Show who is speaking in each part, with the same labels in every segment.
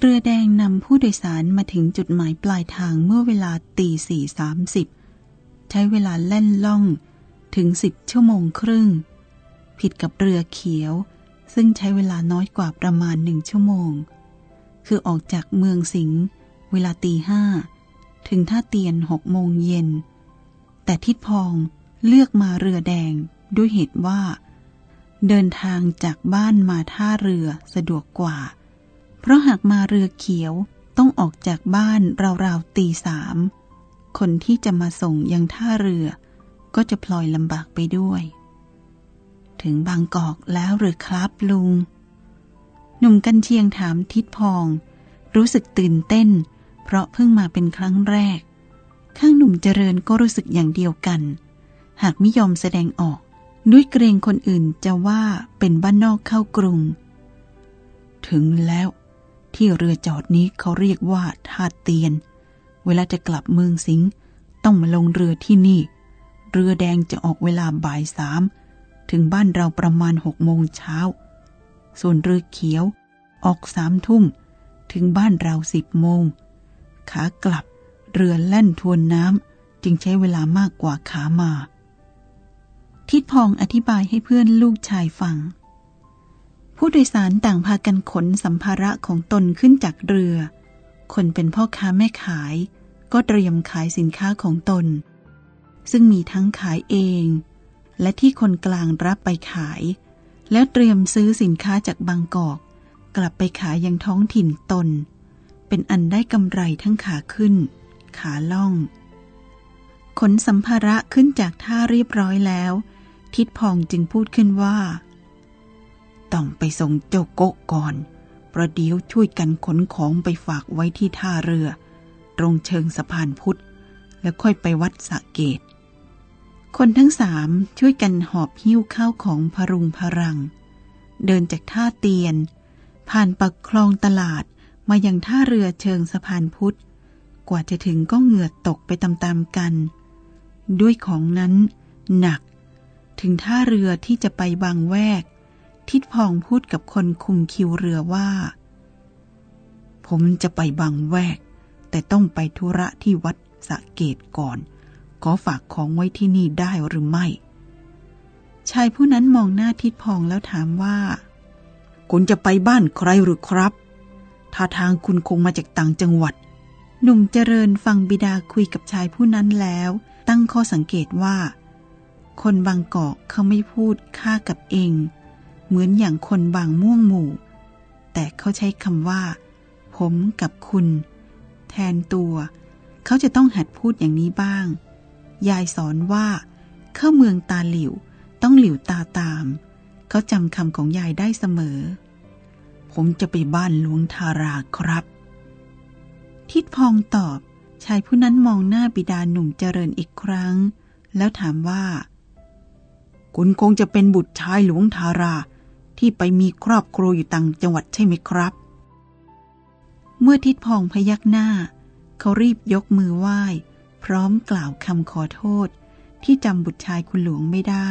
Speaker 1: เรือแดงนำผู้โดยสารมาถึงจุดหมายปลายทางเมื่อเวลาตีสี่สามสิบใช้เวลาแล่นล่องถึงสิบชั่วโมงครึ่ง ผิดกับเรือเขียว ซึ่งใช้เวลาน้อยกว่าประมาณหนึ่งชั่วโมง คือออกจากเมืองสิงห์เวลาตีห้าถึงท่าเตียนหกโมงเย็น แต่ทิดพองเลือกมาเรือแดงด้วยเหตุว่า เดินทางจากบ้านมาท่าเรือสะดวกกว่า เพราะหากมาเรือเขียวต้องออกจากบ้านราวๆตีสาม คนที่จะมาส่งยังท่าเรือ ก็จะพลอยลำบากไปด้วย ถึงบางกอกแล้วหรือครับลุง หนุ่มกันเชียงถามทิดพอง รู้สึกตื่นเต้น เพราะเพิ่งมาเป็นครั้งแรก ข้างหนุ่มเจริญก็รู้สึกอย่างเดียวกัน หากไม่ยอมแสดงออก ด้วยเกรงคนอื่นจะว่าเป็นบ้านนอกเข้ากรุง ถึงแล้ว ที่เรือจอดนี้เขาเรียกว่าท่าเตียน เวลาจะกลับเมืองสิงห์ต้องมาลงเรือที่นี่ เรือแดงจะออกเวลาบ่ายสามถึงบ้านเราประมาณหกโมงเช้า ส่วนเรือเขียวออกสามทุ่ม ถึงบ้านเราสิบโมง ขากลับเรือแล่นทวนน้ำจึงใช้เวลามากกว่าขามา ทิดพองอธิบายให้เพื่อนลูกชายฟัง ผู้โดยสารต่างพากันขนสัมภาระของตนขึ้นจากเรือ คนเป็นพ่อค้าแม่ขาย ก็เตรียมขายสินค้าของตน ซึ่งมีทั้งขายเอง และที่คนกลางรับไปขาย แล้วเตรียมซื้อสินค้าจากบางกอก กลับไปขายยังท้องถิ่นตน เป็นอันได้กำไรทั้งขาขึ้น ขาล่อง ขนสัมภาระขึ้นจากท่าเรียบร้อยแล้ว ทิดพองจึงพูดขึ้นว่า ต้องไปส่งเจ้าโกะก่อน ประเดี๋ยวช่วยกันขนของไปฝากไว้ที่ท่าเรือ ตรงเชิงสะพานพุทธ แล้วค่อยไปวัดสะเกต คนทั้งสามช่วยกันหอบหิ้วข้าวของพรุงพรัง เดินจากท่าเตียน ผ่านปักคลองตลาดมายังท่าเรือเชิงสะพานพุทธ กว่าจะถึงก็เหงื่อตกไปตามๆกัน ด้วยของนั้นหนัก ถึงท่าเรือที่จะไปบางแวก ทิดพองพูดกับคนคุมคิวเรือว่า ผมจะไปบางแวก แต่ต้องไปธุระที่วัดสะเกตก่อน ขอฝากของไว้ที่นี่ได้หรือไม่ ชายผู้นั้นมองหน้าทิดพองแล้วถามว่า คุณจะไปบ้านใครหรือครับท่าทางคุณคงมาจากต่างจังหวัด หนุ่มเจริญฟังบิดาคุยกับชายผู้นั้นแล้ว ตั้งข้อสังเกตว่า คนบางกอกเขาไม่พูดค่ากับเอง เหมือนอย่างคนบางม่วงหมู่ แต่เขาใช้คำว่า ผมกับคุณ แทนตัว เขาจะต้องหัดพูดอย่างนี้บ้าง ยายสอนว่า เข้าเมืองตาหลิวต้องหลิวตาตาม เขาจำคำของยายได้เสมอ ผมจะไปบ้านหลวงทาราครับ ทิดพองตอบชายผู้นั้นมองหน้าบิดาหนุ่มเจริญอีกครั้ง แล้วถามว่า คุณคงจะเป็นบุตรชายหลวงทารา ที่ไปมีครอบครัวอยู่ต่างจังหวัดใช่ไหมครับ เมื่อทิดพองพยักหน้า เขารีบยกมือไหว้ พร้อมกล่าวคำขอโทษ ที่จำบุตรชายคุณหลวงไม่ได้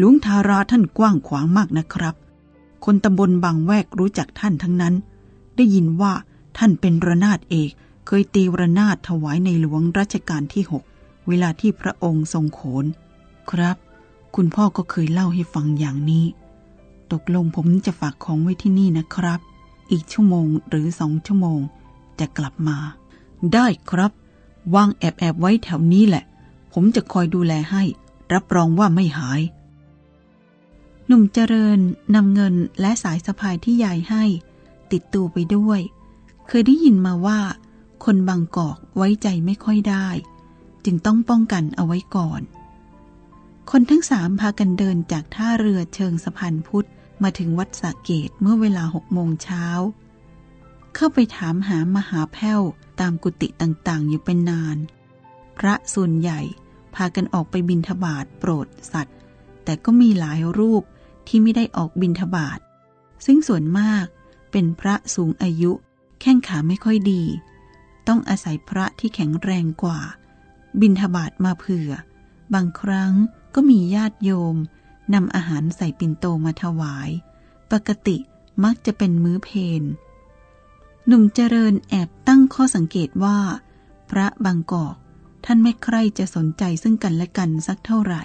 Speaker 1: ลวงทาราท่านกว้างขวางมากนะครับ คนตำบลบางแวกรู้จักท่านทั้งนั้น ได้ยินว่าท่านเป็นระนาดเอกเคยตีระนาดถวายในหลวงรัชกาลที่หกเวลาที่พระองค์ทรงโขน ครับ คุณพ่อก็เคยเล่าให้ฟังอย่างนี้ ตกลงผมจะฝากของไว้ที่นี่นะครับ อีกชั่วโมงหรือสองชั่วโมง จะกลับมา ได้ครับ วางแอบแอบไว้แถวนี้แหละ ผมจะคอยดูแลให้ รับรองว่าไม่หาย หนุ่มเจริญนำเงินและสายสะพายที่ยายให้ ติดตัวไปด้วย เคยได้ยินมาว่า คนบางกอกไว้ใจไม่ค่อยได้ จึงต้องป้องกันเอาไว้ก่อนคนทั้งสามพากันเดินจากท่าเรือเชิงสะพานพุทธ มาถึงวัดสะเกตเมื่อเวลาหกโมงเช้า เข้าไปถามหามหาแพ้วตามกุฏิต่างๆ อยู่เป็นนาน พระส่วนใหญ่พากันออกไปบินทบาทโปรดสัตว์ แต่ก็มีหลายรูปที่ไม่ได้ออกบินทบาทซึ่งส่วนมากเป็นพระสูงอายุ แข้งขาไม่ค่อยดี ต้องอาศัยพระที่แข็งแรงกว่า บินทบาทมาเผื่อ บางครั้งก็มีญาติโยม นำอาหารใส่ปิ่นโตมาถวาย ปกติมักจะเป็นมื้อเพนหนุ่มเจริญแอบตั้งข้อสังเกตว่า พระบางกอกท่านไม่ใครจะสนใจซึ่งกันและกันสักเท่าไหร่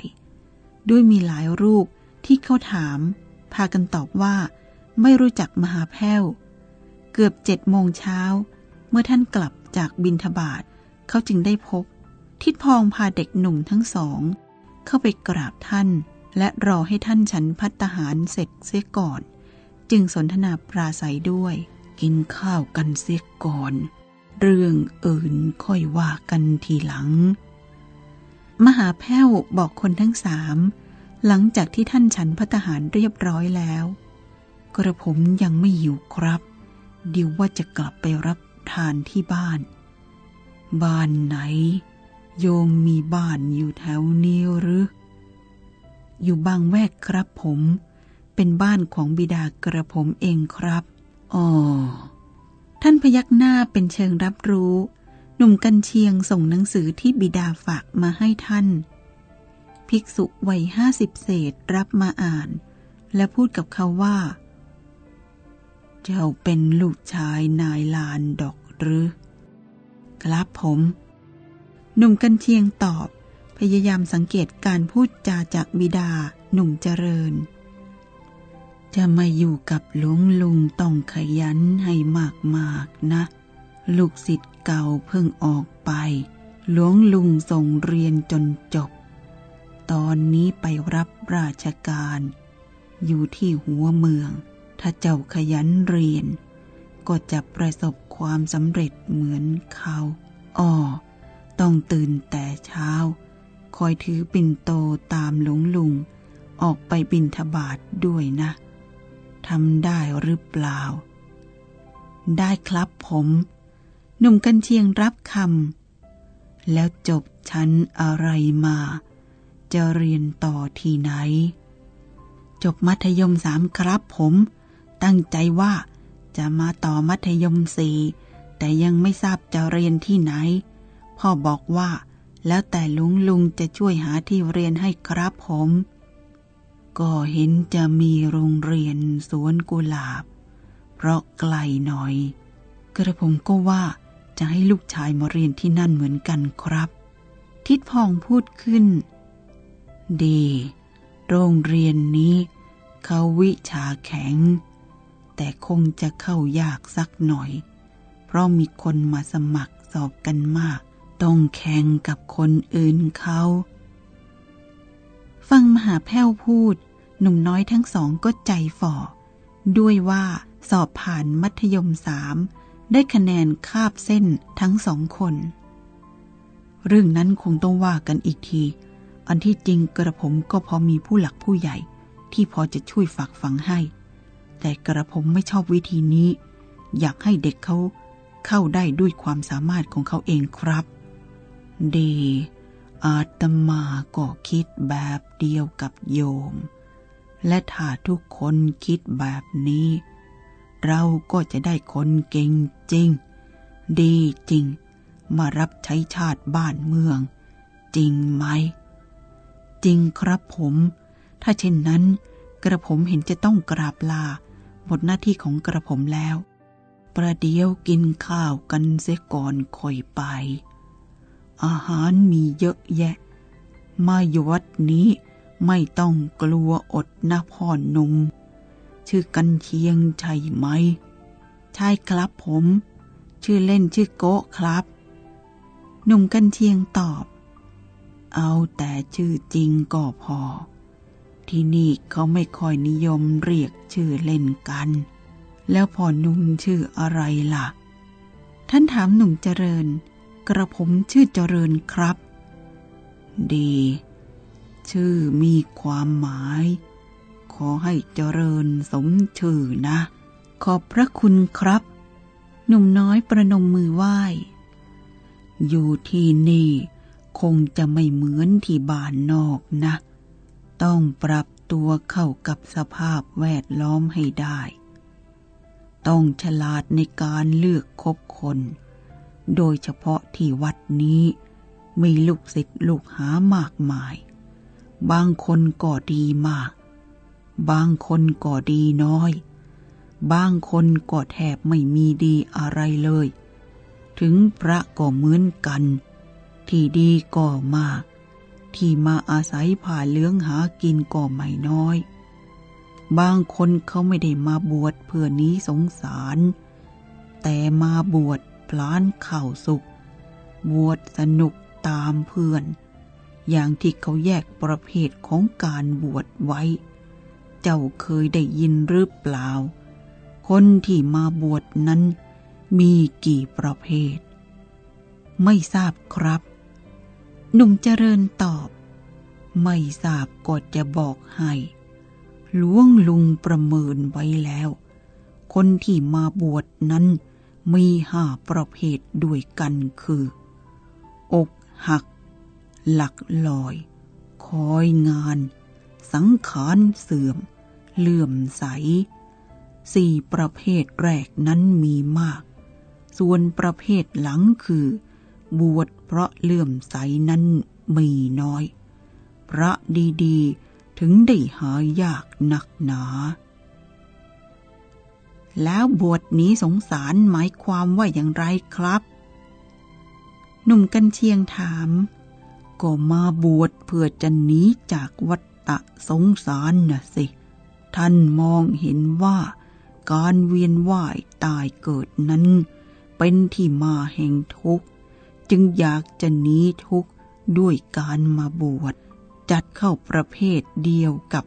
Speaker 1: ด้วยมีหลายรูปที่เขาถาม พากันตอบว่า ไม่รู้จักมหาแพ้ว เกือบเจ็ดโมงเช้า เมื่อท่านกลับจากบินทบาทเขาจึงได้พบ ทิดพองพาเด็กหนุ่มทั้งสอง เข้าไปกราบท่าน และรอให้ท่านฉันพัตหารเสร็จเสียก่อน จึงสนทนาปราศัยด้วย กินข้าวกันเสียก่อน เรื่องอื่นค่อยว่ากันทีหลัง มหาแพ้วบอกคนทั้งสามหลังจากที่ท่านฉันพัตหารเรียบร้อยแล้ว กระผมยังไม่หิวครับเดี๋ยวว่าจะกลับไปรับทานที่บ้าน บ้านไหน โยมมีบ้านอยู่แถวนี้หรือ อยู่บางแวกครับผม เป็นบ้านของบิดากระผมเองครับ อ๋อ ท่านพยักหน้าเป็นเชิงรับรู้ หนุ่มกันเชียงส่งหนังสือที่บิดาฝากมาให้ท่าน ภิกษุวัยห้าสิบเศษรับมาอ่าน และพูดกับเขาว่า เจ้าเป็นลูกชายนายลานดอกหรือ ครับผม หนุ่มกันเชียงตอบ พยายามสังเกตการพูดจาจากบิดาหนุ่มเจริญ จะมาอยู่กับหลวงลุงต้องขยันให้มากๆนะ ลูกศิษย์เก่าเพิ่งออกไป หลวงลุงส่งเรียนจนจบ ตอนนี้ไปรับราชการ อยู่ที่หัวเมือง ถ้าเจ้าขยันเรียน ก็จะประสบความสำเร็จเหมือนเขา อ้อ ต้องตื่นแต่เช้า คอยถือปิ่นโตตามหลวงลุง ออกไปบินทบาทด้วยนะทำได้หรือเปล่า ได้ครับผม หนุ่มกันเชียงรับคำแล้วจบชั้นอะไรมา จะเรียนต่อที่ไหน จบมัธยมสามครับผม ตั้งใจว่าจะมาต่อมัธยมสี่แต่ยังไม่ทราบจะเรียนที่ไหน พ่อบอกว่า แล้วแต่ลุงลุงจะช่วยหาที่เรียนให้ครับผม ก็เห็นจะมีโรงเรียนสวนกุหลาบ เพราะไกลหน่อย กระผมก็ว่าจะให้ลูกชายมาเรียนที่นั่นเหมือนกันครับ ทิดพองพูดขึ้น ดี โรงเรียนนี้ เขาวิชาแข็ง แต่คงจะเข้ายากสักหน่อย เพราะมีคนมาสมัครสอบกันมาก ต้องแข่งกับคนอื่นเขา ฟังมหาแพ้วพูด หนุ่มน้อยทั้งสองก็ใจฝ่อ ด้วยว่าสอบผ่านมัธยมสามได้คะแนนคาบเส้นทั้งสองคน เรื่องนั้นคงต้องว่ากันอีกที อันที่จริงกระผมก็พอมีผู้หลักผู้ใหญ่ ที่พอจะช่วยฝากฝังให้ แต่กระผมไม่ชอบวิธีนี้ อยากให้เด็กเขาเข้าได้ด้วยความสามารถของเขาเองครับ ดี อาตมาก็คิดแบบเดียวกับโยม และถ้าทุกคนคิดแบบนี้ เราก็จะได้คนเก่งจริง ดีจริง มารับใช้ชาติบ้านเมือง จริงไหม จริงครับผม ถ้าเช่นนั้น กระผมเห็นจะต้องกราบลาหมดหน้าที่ของกระผมแล้ว ประเดี๋ยวกินข้าวกันเสียก่อนค่อยไป อาหารมีเยอะแยะ มาอยู่วัดนี้ไม่ต้องกลัวอดนะพ่อหนุ่มชื่อกันเชียงใช่ไหม ใช่ครับผม ชื่อเล่นชื่อโกะครับ หนุ่มกันเชียงตอบ เอาแต่ชื่อจริงก็พอ ที่นี่เขาไม่ค่อยนิยมเรียกชื่อเล่นกัน แล้วพ่อนุ่มชื่ออะไรล่ะ ท่านถามหนุ่มเจริญ กระผมชื่อเจริญครับ ดี ชื่อมีความหมาย ขอให้เจริญสมชื่อนะ ขอบพระคุณครับ หนุ่มน้อยประนมมือไหว้ อยู่ที่นี่คงจะไม่เหมือนที่บ้านนอกนะ ต้องปรับตัวเข้ากับสภาพแวดล้อมให้ได้ ต้องฉลาดในการเลือกคบคน โดยเฉพาะที่วัดนี้ มีลูกศิษย์ลูกหามากมาย บางคนก็ดีมาก บางคนก็ดีน้อย บางคนก็แทบไม่มีดีอะไรเลย ถึงพระก็เหมือนกัน ที่ดีก็มาก ที่มาอาศัยผ่าเลื้องหากินก็ไม่น้อย บางคนเขาไม่ได้มาบวชเพื่อนี้สงสาร แต่มาบวช พลานเข่าสุขบวชสนุกตามเพื่อน อย่างที่เขาแยกประเภทของการบวชไว้ เจ้าเคยได้ยินหรือเปล่า คนที่มาบวชนั้นมีกี่ประเภท ไม่ทราบครับ หนุ่มเจริญตอบ ไม่ทราบก็จะบอกให้หลวงลุงประเมินไว้แล้ว คนที่มาบวชนั้น มีห้าประเภทด้วยกันคือ อกหัก หลักลอย คอยงาน สังขารเสื่อม เลื่อมใส สี่ประเภทแรกนั้นมีมาก ส่วนประเภทหลังคือ บวชเพราะเลื่อมใสนั้นมีน้อย พระดีๆ ถึงได้หายากหนักหนา แล้วบวชนี้สงสารหมายความว่าอย่างไรครับ หนุ่มกันเชียงถาม ก็มาบวชเพื่อจะหนีจากวัฏฏะสงสารน่ะสิ ท่านมองเห็นว่าการเวียนว่ายตายเกิดนั้น เป็นที่มาแห่งทุกข์ จึงอยากจะหนีทุกข์ด้วยการมาบวชจัดเข้าประเภทเดียวกับ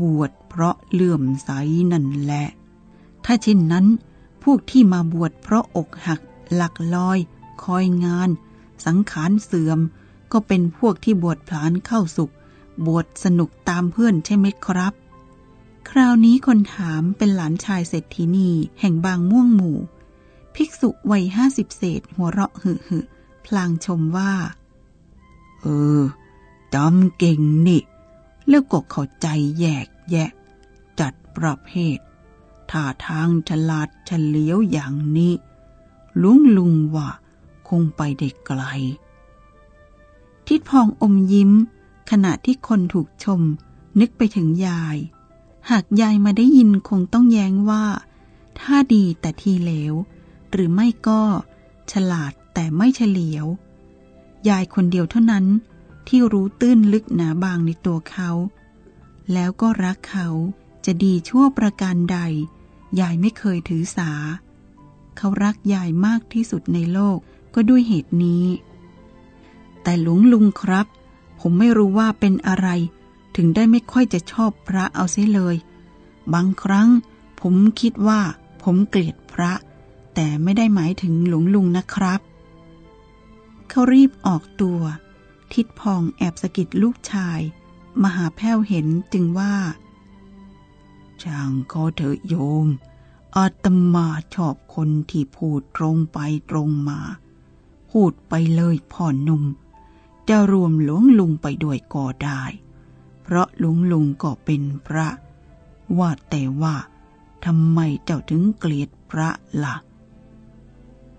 Speaker 1: บวชเพราะเลื่อมใสนั่นแหละ ถ้าเช่นนั้น พวกที่มาบวชเพราะอกหัก หลักลอย คอยงาน สังขารเสื่อม ก็เป็นพวกที่บวชพลานเข้าสุข บวชสนุกตามเพื่อนใช่ไหมครับ คราวนี้คนถามเป็นหลานชายเศรษฐีนีแห่งบางม่วงหมู่ ภิกษุวัยห้าสิบเศษหัวเราะหึหึพลางชมว่า เออจำเก่งนี่ แล้วก็เข้าใจแยกแยะ จัดประเภท ท่าทางฉลาดเฉลียวอย่างนี้ ลุงลุงว่าคงไปได้ไกล ทิดพองอมยิ้ม ขณะที่คนถูกชม นึกไปถึงยาย หากยายมาได้ยินคงต้องแย้งว่า ถ้าดีแต่ทีเหลว หรือไม่ก็ ฉลาดแต่ไม่เฉลียว ยายคนเดียวเท่านั้นที่รู้ตื้นลึกหนาบางในตัวเขา แล้วก็รักเขาจะดีชั่วประการใด ยายไม่เคยถือสา เขารักยายมากที่สุดในโลกก็ด้วยเหตุนี้ แต่หลวงลุงครับ ผมไม่รู้ว่าเป็นอะไร ถึงได้ไม่ค่อยจะชอบพระเอาเสียเลย บางครั้ง ผมคิดว่า ผมเกลียดพระ แต่ไม่ได้หมายถึงหลวงลุงนะครับ เขารีบออกตัว ทิดพองแอบสะกิดลูกชาย มหาแพ้วเห็นจึงว่า ช่างเขาเถอะโยม อาตมาชอบคนที่พูดตรงไปตรงมา พูดไปเลยพ่อหนุ่ม จะรวมหลวงลุงไปด้วยก็ได้ เพราะหลวงลุงก็เป็นพระ ว่าแต่ว่าทำไมเจ้าถึงเกลียดพระละ่ะ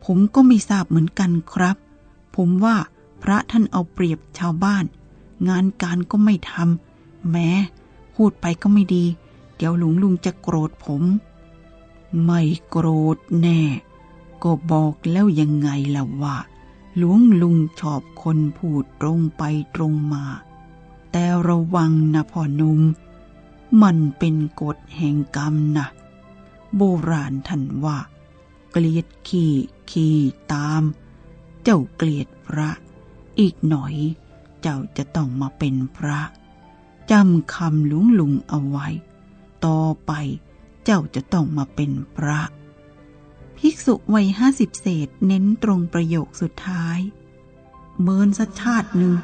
Speaker 1: ผมก็ไม่ทราบเหมือนกันครับ ผมว่าพระท่านเอาเปรียบชาวบ้าน งานการก็ไม่ทำแม้ พูดไปก็ไม่ดี เดี๋ยวหลวงลุงจะโกรธผม ไม่โกรธแน่ ก็บอกแล้วยังไงล่ะว่า หลวงลุงชอบคนพูดตรงไปตรงมา แต่ระวังนะพ่อนุ่มมันเป็นกฎแห่งกรรมนะโบราณท่านว่า เกลียดขี้ขี้ตาม เจ้าเกลียดพระ อีกหน่อยเจ้าจะต้องมาเป็นพระจำคำหลวงลุงเอาไว้ ต่อไป เจ้าจะต้องมาเป็นพระ ภิกษุวัยห้าสิบเศษเน้นตรงประโยคสุดท้าย เมินสัชาติหนึ่ง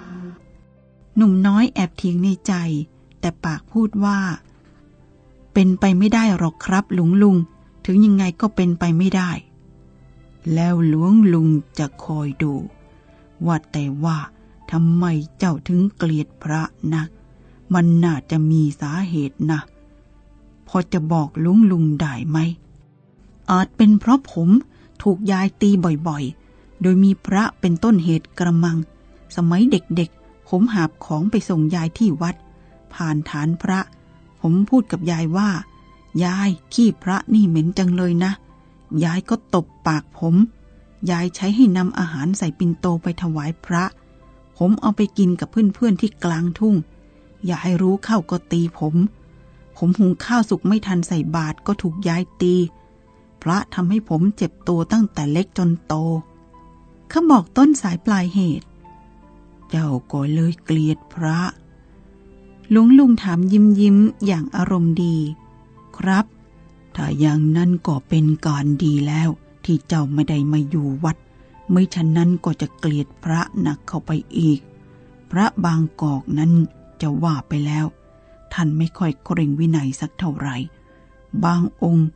Speaker 1: หนุ่มน้อยแอบทิ้งในใจ แต่ปากพูดว่า เป็นไปไม่ได้หรอกครับหลวงลุง ถึงยังไงก็เป็นไปไม่ได้ แล้วหลวงลุงจะคอยดู ว่าแต่ว่าทำไมเจ้าถึงเกลียดพระนัก มันน่าจะมีสาเหตุนะ พอจะบอกลุงลุงได้ไหม อาจเป็นเพราะผมถูกยายตีบ่อยๆ โดยมีพระเป็นต้นเหตุกระมัง สมัยเด็กๆ ผมหาบของไปส่งยายที่วัด ผ่านฐานพระ ผมพูดกับยายว่า ยายขี้พระนี่เหม็นจังเลยนะ ยายก็ตบปากผม ยายใช้ให้นำอาหารใส่ปินโตไปถวายพระ ผมเอาไปกินกับเพื่อนๆที่กลางทุ่งยายรู้เข้าก็ตีผม ผมหุงข้าวสุกไม่ทันใส่บาตรก็ถูกยายตี พระทำให้ผมเจ็บตัวตั้งแต่เล็กจนโตเขาบอกต้นสายปลายเหตุ เจ้าก็เลยเกลียดพระหลวงลุงถามยิ้มยิ้มอย่างอารมณ์ดี ครับ ถ้าอย่างนั้นก็เป็นการดีแล้ว ที่เจ้าไม่ได้มาอยู่วัด ไม่ฉะนั้นก็จะเกลียดพระหนักเข้าไปอีก พระบางกอกนั้นจะว่าไปแล้ว ท่านไม่ค่อยเคร่งวินัยสักเท่าไหร่ บางองค์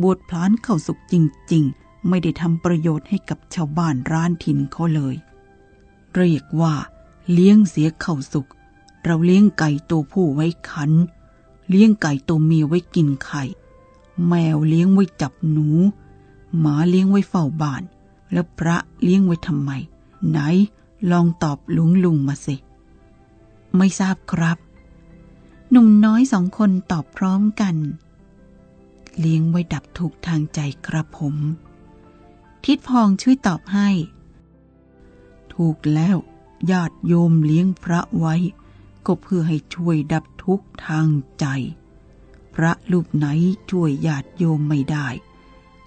Speaker 1: บวชพลานเข้าสุขจริง ๆ ไม่ได้ทำประโยชน์ให้กับชาวบ้านร้านถิ่นเขาเลย เรียกว่า เลี้ยงเสียเข้าสุขเราเลี้ยงไก่ตัวผู้ไว้ขัน เลี้ยงไก่ตัวเมียไว้กินไข่ แมวเลี้ยงไว้จับหนู หมาเลี้ยงไว้เฝ้าบ้าน แล้วพระเลี้ยงไว้ทำไม ไหนลองตอบลุงลุงมาสิ ไม่ทราบครับ หนุ่มน้อยสองคนตอบพร้อมกัน เลี้ยงไว้ดับทุกทางใจครับผม ทิดพองช่วยตอบให้ ถูกแล้วญาติโยมเลี้ยงพระไว้ ก็เพื่อให้ช่วยดับทุกทางใจ พระรูปไหนช่วยญาติโยมไม่ได้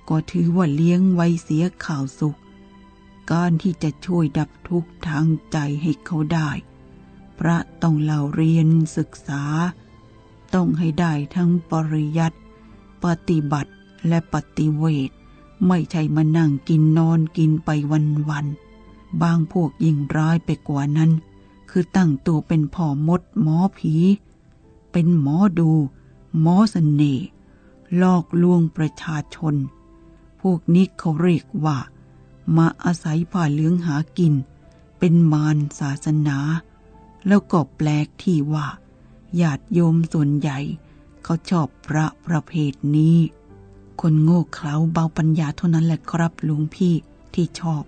Speaker 1: ก็ถือว่าเลี้ยงไว้เสียข่าวสุข การที่จะช่วยดับทุกทางใจให้เขาได้ ระต้องเล่าเรียนศึกษา ต้องให้ได้ทั้งปริยัติปฏิบัติและปฏิเวทไม่ใช่มานั่งกินนอนกินไปวันๆบางพวกยิ่งร้ายไปกว่านั้น คือตั้งตัวเป็นพ่อมดหมอผี เป็นหมอดู หมอสเสน่ห์หลอกลวงประชาชน พวกนี้เขาเรียกว่า มาอาศัยผ่าเลื้องหากิน เป็นมารศาสนา แล้วก็แปลกที่ว่าญาติโยมส่วนใหญ่ เขาชอบพระประเภทนี้ คนโง่เขลาเบาปัญญาเท่านั้นแหละครับหลุงพี่ที่ชอบ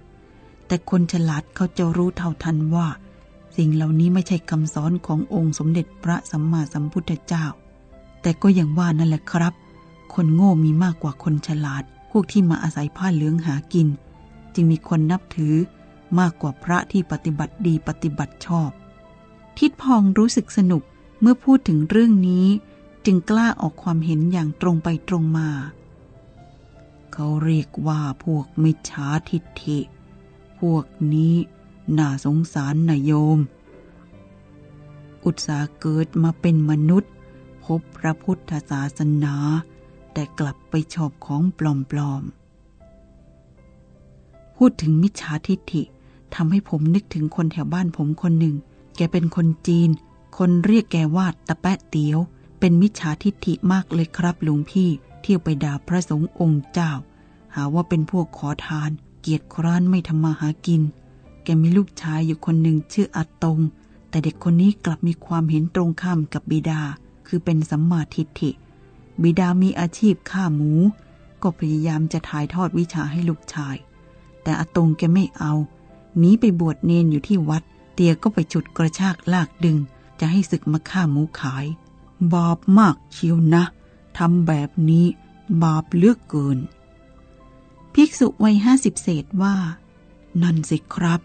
Speaker 1: แต่คนฉลาดเขาจะรู้เท่าทันว่า สิ่งเหล่านี้ไม่ใช่คำสอนขององค์สมเด็จพระสัมมาสัมพุทธเจ้า แต่ก็อย่างว่านั่นแหละครับ คนโง่มีมากกว่าคนฉลาด พวกที่มาอาศัยผ้าเหลืองหากิน จึงมีคนนับถือมากกว่าพระที่ปฏิบัติดีปฏิบัติชอบ ทิดพองรู้สึกสนุกเมื่อพูดถึงเรื่องนี้ จึงกล้าออกความเห็นอย่างตรงไปตรงมา เขาเรียกว่าพวกมิจฉาทิฏฐิ พวกนี้น่าสงสารนายโยม อุตสาเกิดมาเป็นมนุษย์ พบพระพุทธศาสนา แต่กลับไปชอบของปลอมๆ พูดถึงมิจฉาทิฏฐิทำให้ผมนึกถึงคนแถวบ้านผมคนหนึ่ง แกเป็นคนจีน คนเรียกแกว่าตะแปะเตียว เป็นมิจฉาทิฏฐิมากเลยครับลุงพี่ เที่ยวไปด่าพระสงฆ์องค์เจ้า หาว่าเป็นพวกขอทาน เกียรติคร้านไม่ทำมาหากิน แกมีลูกชายอยู่คนหนึ่งชื่ออาตง แต่เด็กคนนี้กลับมีความเห็นตรงข้ามกับบิดา คือเป็นสัมมาทิฏฐิ บิดามีอาชีพฆ่าหมู ก็พยายามจะถ่ายทอดวิชาให้ลูกชาย แต่อาตงแกไม่เอาหนีไปบวชเนนอยู่ที่วัด เตียก็ไปฉุดกระชากลากดึง จะให้ศึกมาฆ่าหมูขาย บาปมากเชียวนะทำแบบนี้บาปเลือกเกิน ภิกษุวัยห้าสิบเศษว่า นั่นสิครับ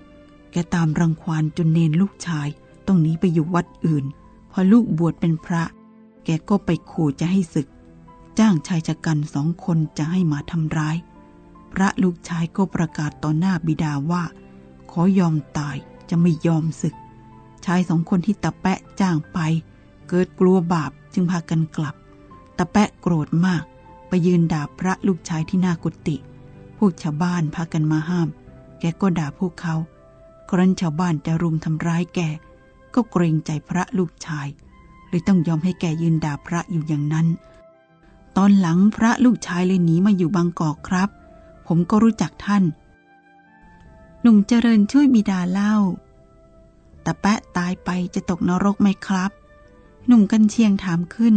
Speaker 1: แกตามรังควานจนเนนลูกชาย ต้องหนีไปอยู่วัดอื่น พอลูกบวชเป็นพระ แกก็ไปขู่จะให้ศึก จ้างชายชะกันสองคนจะให้มาทำร้าย พระลูกชายก็ประกาศต่อหน้าบิดาว่า ขอยอมตาย จะไม่ยอมศึก ชายสองคนที่ตะแปะจ้างไป เกิดกลัวบาปจึงพากันกลับ ตะแปะโกรธมาก ไปยืนด่าพระลูกชายที่หน้ากุฏิพวกชาวบ้านพากันมาห้าม แกก็ด่าพวกเขาครั้นชาวบ้านจะรุมทำร้ายแก ก็เกรงใจพระลูกชายเลยต้องยอมให้แกยืนด่าพระอยู่อย่างนั้น ตอนหลังพระลูกชายเลยหนีมาอยู่บางกอกครับ ผมก็รู้จักท่าน หนุ่มเจริญช่วยบิดาเล่าแต่แปะตายไปจะตกนรกไหมครับ หนุ่มกันเชียงถามขึ้น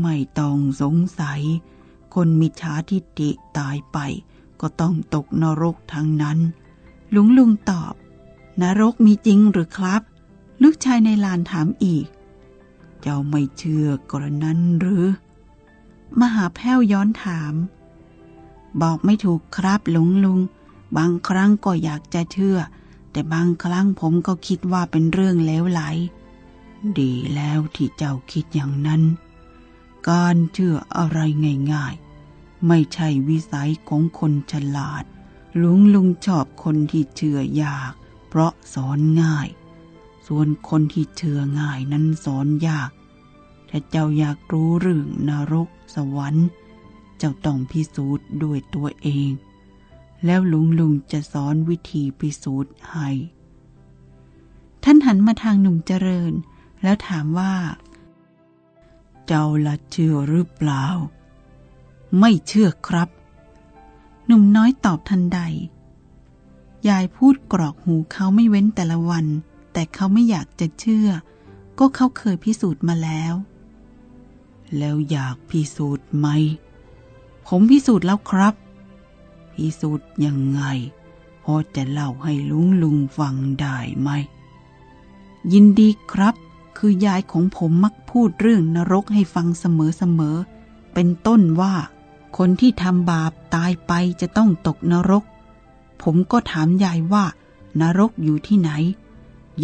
Speaker 1: ไม่ต้องสงสัย คนมิจฉาทิฏฐิตายไป ก็ต้องตกนรกทั้งนั้น ลุงลุงตอบ นรกมีจริงหรือครับ ลูกชายในลานถามอีก เจ้าไม่เชื่อกรนั้นหรือ มหาแพ้วย้อนถาม บอกไม่ถูกครับหลวงลุง บางครั้งก็อยากจะเชื่อ แต่บางครั้งผมก็คิดว่าเป็นเรื่องเลวไหล ดีแล้วที่เจ้าคิดอย่างนั้น การเชื่ออะไรง่ายๆ ไม่ใช่วิสัยของคนฉลาด ลุงลุงชอบคนที่เชื่อยาก เพราะสอนง่าย ส่วนคนที่เชื่อง่ายนั้นสอนยากถ้าเจ้าอยากรู้เรื่องนรกสวรรค์ เจ้าต้องพิสูจน์ด้วยตัวเอง แล้วลุงลุงจะสอนวิธีพิสูจน์ให้ ท่านหันมาทางหนุ่มเจริญ แล้วถามว่า เจ้าละเชื่อหรือเปล่า ไม่เชื่อครับ หนุ่มน้อยตอบทันใด ยายพูดกรอกหูเขาไม่เว้นแต่ละวัน แต่เขาไม่อยากจะเชื่อ ก็เขาเคยพิสูจน์มาแล้ว แล้วอยากพิสูจน์ไหม ผมพิสูจน์แล้วครับ พิสูจน์ยังไงพอจะเล่าให้ลุงลุงฟังได้ไหม ยินดีครับ คือยายของผมมักพูดเรื่องนรกให้ฟังเสมอๆ เป็นต้นว่า คนที่ทำบาปตายไปจะต้องตกนรก ผมก็ถามยายว่า นรกอยู่ที่ไหน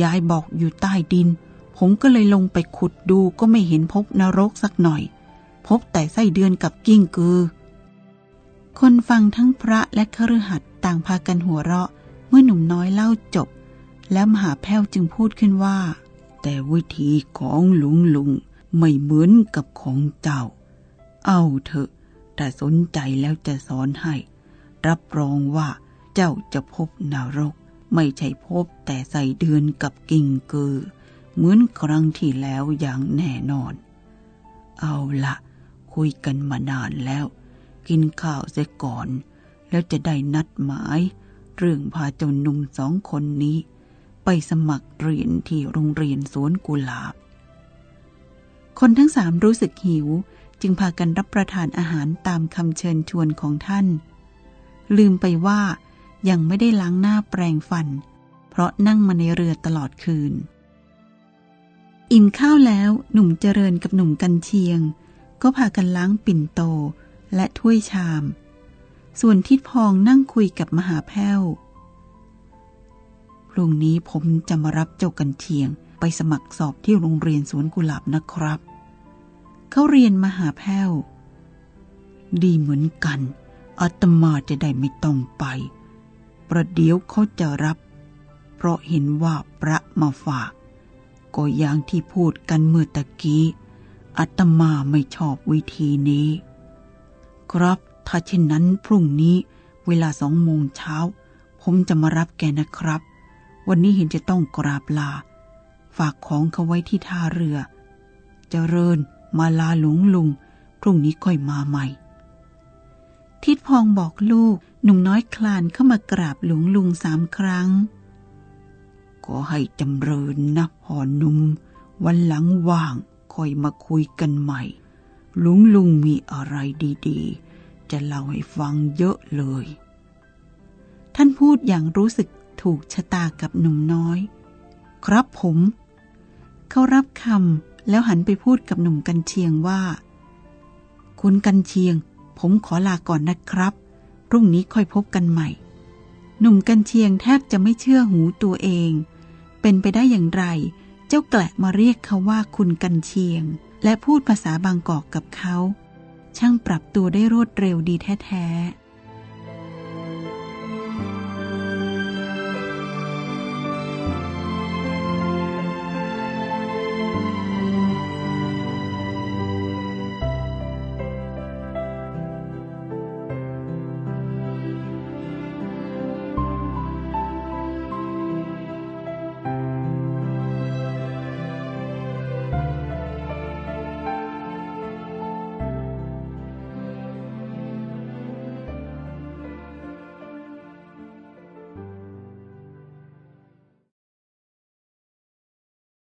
Speaker 1: ยายบอกอยู่ใต้ดิน ผมก็เลยลงไปขุดดูก็ไม่เห็นพบนรกสักหน่อย พบแต่ไส้เดือนกับกิ้งกือ คนฟังทั้งพระและคฤหัสต่างพากันหัวเราะ เมื่อหนุ่มน้อยเล่าจบ แล้วมหาแพ้วจึงพูดขึ้นว่า แต่วิธีของลุงลุงไม่เหมือนกับของเจ้า เอาเถอะแต่สนใจแล้วจะสอนให้ รับรองว่าเจ้าจะพบนรก ไม่ใช่พบแต่ใส่เดือนกับกิ่งเกือ เหมือนครั้งที่แล้วอย่างแน่นอน เอาละคุยกันมานานแล้ว กินข้าวเสียก่อน แล้วจะได้นัดหมาย เรื่องพาเจ้าหนุ่มสองคนนี้ ไปสมัครเรียนที่โรงเรียนสวนกุหลาบ คนทั้งสามรู้สึกหิวจึงพากันรับประทานอาหารตามคำเชิญชวนของท่าน ลืมไปว่ายังไม่ได้ล้างหน้าแปรงฟัน เพราะนั่งมาในเรือตลอดคืน อิ่มข้าวแล้วหนุ่มเจริญกับหนุ่มกันเชียง ก็พากันล้างปิ่นโต และถ้วยชาม ส่วนทิดพองนั่งคุยกับมหาแพ้วพรุ่งนี้ผมจะมารับเจ้ากันเชียง ไปสมัครสอบที่โรงเรียนสวนกุหลาบนะครับ เขาเรียนมหาแพ้ว ดีเหมือนกันอาตมาจะได้ไม่ต้องไป ประเดี๋ยวเขาจะรับ เพราะเห็นว่าพระมาฝาก ก็อย่างที่พูดกันเมื่อตะกี้อาตมาไม่ชอบวิธีนี้ ครับ ถ้าเช่นนั้นพรุ่งนี้เวลาสองโมงเช้า ผมจะมารับแกนะครับ วันนี้เห็นจะต้องกราบลา ฝากของเขาไว้ที่ท่าเรือจเจริญมาลาหลวงลุง พรุ่งนี้ค่อยมาใหม่ ทิดพองบอกลูกหนุ่มน้อยคลานเข้ามากราบหลวงลุงสามครั้ง ก็ให้จำเริญนะพ่อนุ่มวันหลังว่างค่อยมาคุยกันใหม่ ลุงลุงมีอะไรดีๆ จะเล่าให้ฟังเยอะเลย ท่านพูดอย่างรู้สึกถูกชะตากับหนุ่มน้อย ครับผม เขารับคำแล้วหันไปพูดกับหนุ่มกันเชียงว่า คุณกันเชียง ผมขอลาก่อนนะครับ พรุ่งนี้ค่อยพบกันใหม่ หนุ่มกันเชียงแทบจะไม่เชื่อหูตัวเอง เป็นไปได้อย่างไร เจ้าแกละมาเรียกเขาว่าคุณกันเชียง และพูดภาษาบางกอกกับเขา ช่างปรับตัวได้รวดเร็วดีแท้ๆ